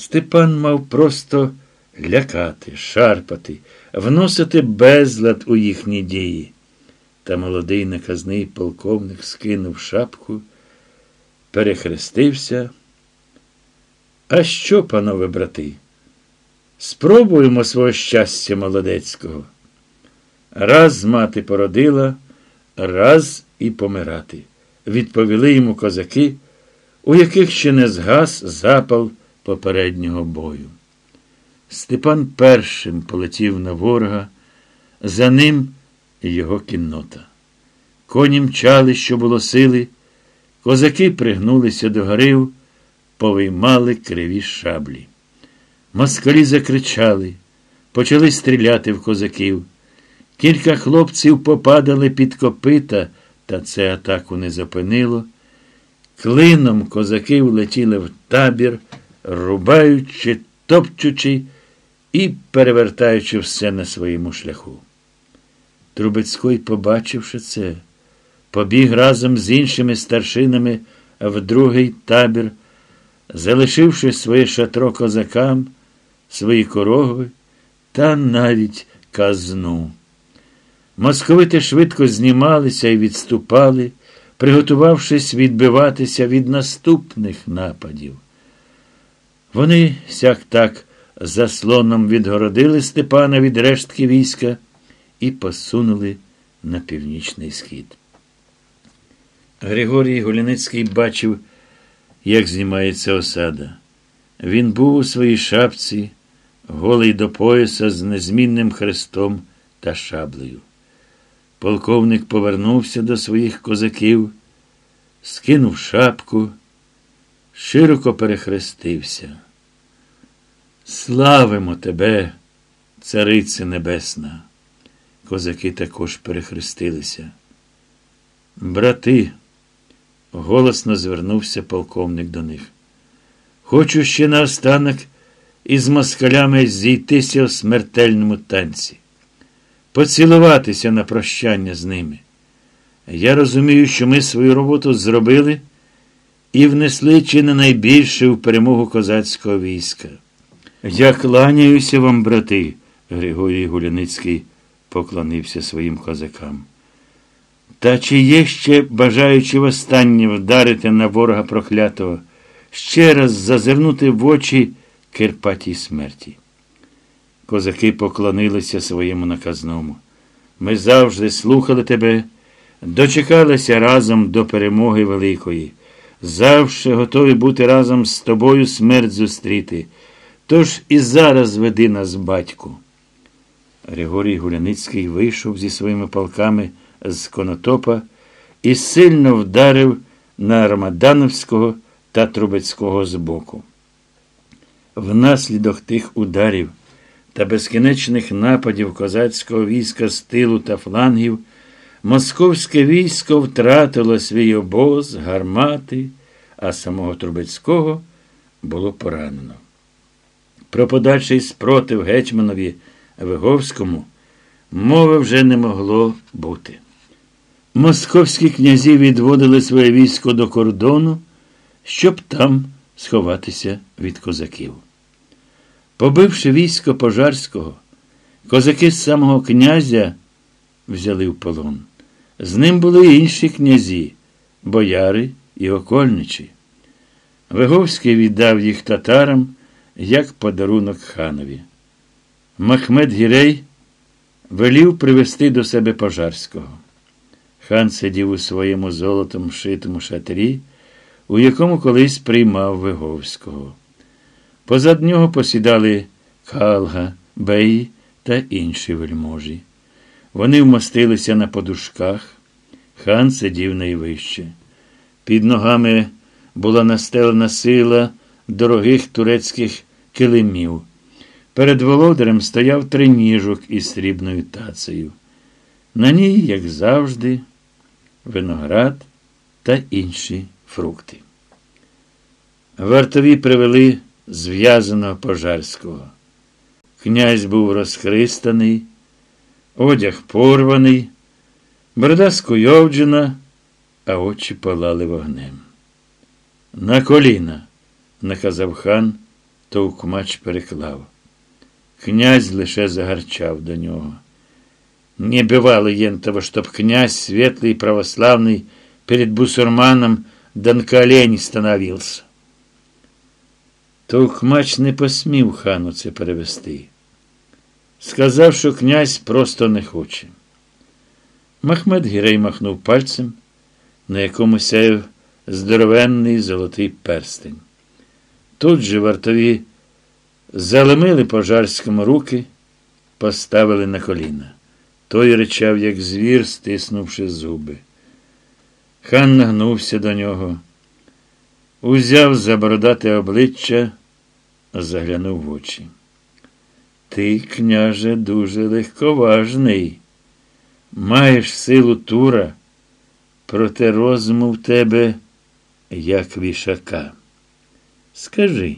Степан мав просто лякати, шарпати, вносити безлад у їхні дії. Та молодий наказний полковник скинув шапку, перехрестився. А що, панове брати? Спробуємо свого щастя молодецького. Раз мати породила, раз і помирати, відповіли йому козаки, у яких ще не згас запал попереднього бою. Степан першим полетів на ворога, за ним його кіннота. Коні мчали, що було сили, козаки пригнулися до горив, повиймали криві шаблі. Москалі закричали, почали стріляти в козаків. Кілька хлопців попадали під копита, та це атаку не зупинило. Клином козаки влетіли в табір, рубаючи, топчучи і перевертаючи все на своєму шляху. Трубецький, побачивши це, побіг разом з іншими старшинами в другий табір, залишивши своє шатро козакам, свої корови та навіть казну. Московити швидко знімалися і відступали, приготувавшись відбиватися від наступних нападів. Вони сяк так заслоном відгородили Степана від рештки війська і посунули на північний схід. Григорій Гуляницький бачив, як знімається осада. Він був у своїй шапці, голий до пояса з незмінним хрестом та шаблею. Полковник повернувся до своїх козаків, скинув шапку, широко перехрестився. Славимо тебе, царице небесна! Козаки також перехрестилися. Брати, голосно звернувся полковник до них. Хочу ще наостанок із москалями зійтися у смертельному танці, поцілуватися на прощання з ними. Я розумію, що ми свою роботу зробили і внесли чи не найбільше в перемогу козацького війська. Я кланяюся вам, брати, Григорій Гуляницький поклонився своїм козакам. Та чи є ще бажаючи востаннє вдарити на ворога проклятого, ще раз зазирнути в очі Кирпатій смерті? Козаки поклонилися своєму наказному. Ми завжди слухали тебе, дочекалися разом до перемоги великої, завжди готові бути разом з тобою смерть зустріти. Тож і зараз веди нас, батьку. Григорій Гуляницький вийшов зі своїми полками з Конотопа і сильно вдарив на Рамадановського та Трубецького збоку. Внаслідок тих ударів та безкінечних нападів козацького війська з тилу та флангів, московське військо втратило свій обоз, гармати, а самого Трубецького було поранено. Про подальший спротив гетьманові Виговському мови вже не могло бути. Московські князі відводили своє військо до кордону, щоб там сховатися від козаків. Побивши військо пожарського, козаки з самого князя взяли в полон. З ним були й інші князі, бояри і окольничі. Виговський віддав їх татарам як подарунок ханові. Махмед Гірей велів привести до себе Пожарського. Хан сидів у своєму золотом шитому шатрі, у якому колись приймав Виговського. Позад нього посідали Калга, Бей та інші вельможі. Вони вмостилися на подушках. Хан сидів найвище. Під ногами була настелена сила дорогих турецьких килимів. Перед володарем стояв триніжок із срібною тацею. На ній, як завжди, виноград та інші фрукти. Вартові привели зв'язаного пожарського. Князь був розхристаний, одяг порваний, борода скуйовджена, а очі палали вогнем. На коліна, наказав хан Товкмач переклав. Князь лише загарчав до нього. Не бывало ентого, чтоб князь светлый и православный перед бусурманом да на колени становился. Товкмач не посмів хану це перевести. Сказав, що князь просто не хоче. Махмед Гірей махнув пальцем, на якому сяяв здоровенний золотий перстень. Тут же вартові залемили пожарському руки, поставили на коліна. Той речав, як звір, стиснувши зуби. Хан нагнувся до нього, узяв за бородате обличчя, заглянув в очі. Ти, княже, дуже легковажний. Маєш силу тура, проте розуму в тебе, як вішака. Скажи,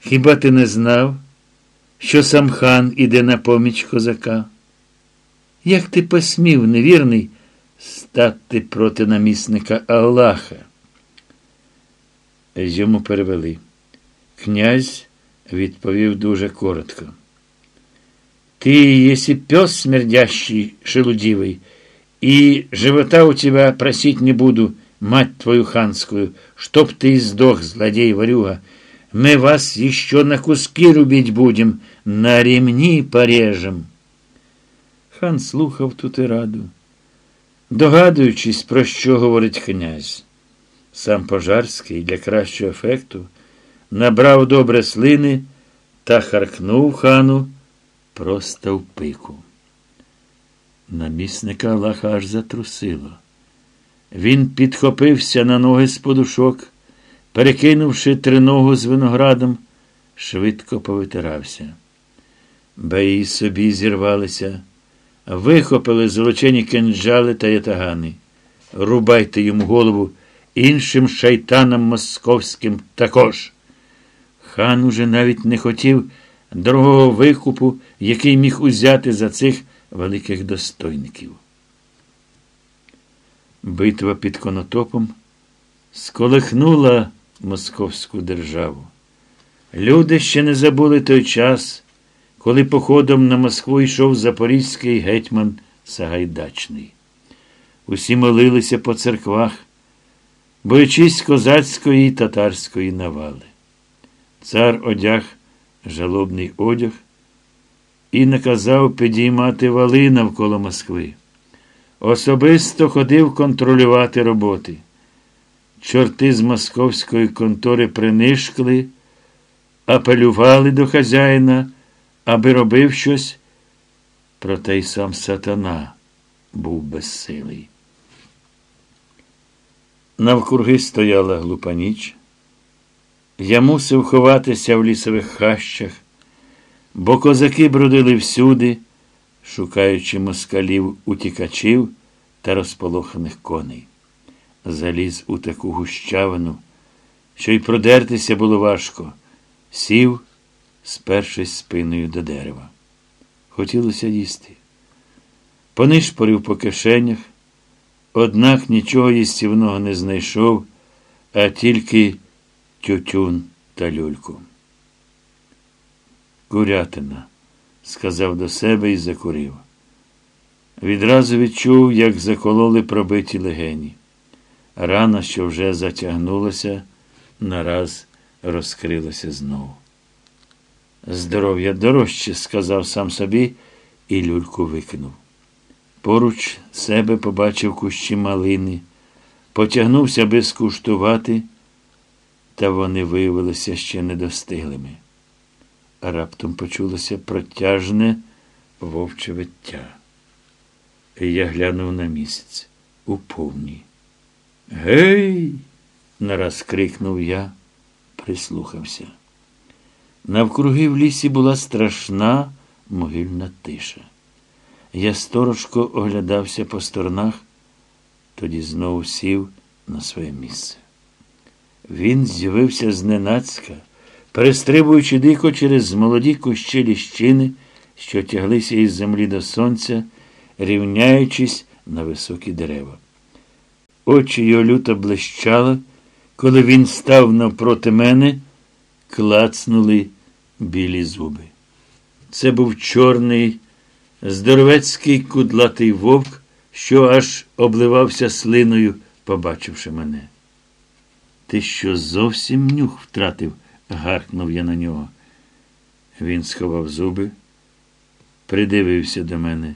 хіба ти не знав, що сам хан іде на поміч козака? Як ти посмів, невірний, стати проти намісника Аллаха? Йому перевели. Князь відповів дуже коротко. Ты, если пес смердящий, шелудивый, и живота у тебя просить не буду, мать твою ханскую, чтоб ты сдох, злодей-ворюга, мы вас еще на куски рубить будем, на ремни порежем. Хан слухав ту тираду, догадуючись, про що говорить князь. Сам Пожарський для кращого ефекту набрав добре слини та харкнув хану просто в пику. Намісника Аллаха аж затрусило. Він підхопився на ноги з подушок, перекинувши триногу з виноградом, швидко повитирався. Беї собі зірвалися, вихопили золочені кинджали та ятагани. Рубайте йому голову іншим шайтанам московським також. Хан уже навіть не хотів дорогого викупу, який міг узяти за цих великих достойників. Битва під конотопом сколихнула московську державу. Люди ще не забули той час, коли походом на Москву йшов запорізький гетьман Сагайдачний. Усі молилися по церквах, боючись козацької і татарської навали. Цар одяг жалобний одяг і наказав підіймати вали навколо Москви. Особисто ходив контролювати роботи. Чорти з московської контори принишкли, апелювали до хазяїна, аби робив щось, проте й сам сатана був безсилий. Навкруги стояла глупа ніч. Я мусив ховатися в лісових хащах, бо козаки бродили всюди, шукаючи москалів утікачів та розполоханих коней. Заліз у таку гущавину, що й продертися було важко, сів, спершись спиною до дерева. Хотілося їсти. Понишпорив по кишенях, однак нічого їстівного не знайшов, а тільки тютюн та люльку. Курятина, сказав до себе і закурив. Відразу відчув, як закололи пробиті легені. Рана, що вже затягнулася, нараз розкрилася знову. Здоров'я дорожче, сказав сам собі, і люльку викинув. Поруч себе побачив кущі малини, потягнувся аби скуштувати та вони виявилися ще недостиглими. Раптом почулося протяжне вовче виття. Я глянув на місяць у повні. Гей! нараз крикнув я, прислухався. Навкруги в лісі була страшна могильна тиша. Я сторожко оглядався по сторонах, тоді знову сів на своє місце. Він з'явився зненацька, перестрибуючи дико через молоді кущі ліщини, що тяглися із землі до сонця, рівняючись на високі дерева. Очі його люто блищали, коли він став навпроти мене, клацнули білі зуби. Це був чорний, здоровецький кудлатий вовк, що аж обливався слиною, побачивши мене. Ти що зовсім нюх втратив? гаркнув я на нього. Він сховав зуби, придивився до мене.